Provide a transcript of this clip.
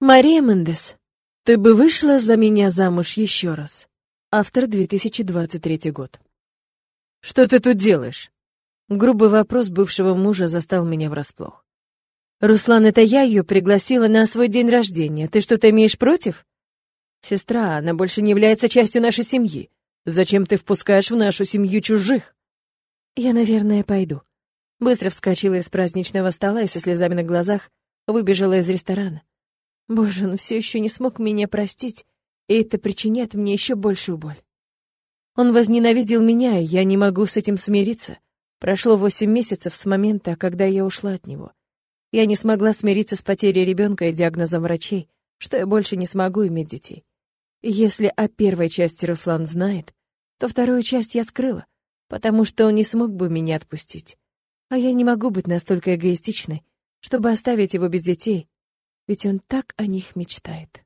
Мария Мендес, ты бы вышла за меня замуж еще раз. Автор 2023 год. Что ты тут делаешь? Грубый вопрос бывшего мужа застал меня врасплох. Руслан, это я ее пригласила на свой день рождения. Ты что-то имеешь против? Сестра, она больше не является частью нашей семьи. Зачем ты впускаешь в нашу семью чужих? Я, наверное, пойду. Быстро вскочила из праздничного стола и со слезами на глазах выбежала из ресторана. Боже, он все еще не смог меня простить, и это причиняет мне еще большую боль. Он возненавидел меня, и я не могу с этим смириться. Прошло восемь месяцев с момента, когда я ушла от него. Я не смогла смириться с потерей ребенка и диагнозом врачей, что я больше не смогу иметь детей. И если о первой части Руслан знает, то вторую часть я скрыла, потому что он не смог бы меня отпустить. А я не могу быть настолько эгоистичной, чтобы оставить его без детей ведь он так о них мечтает.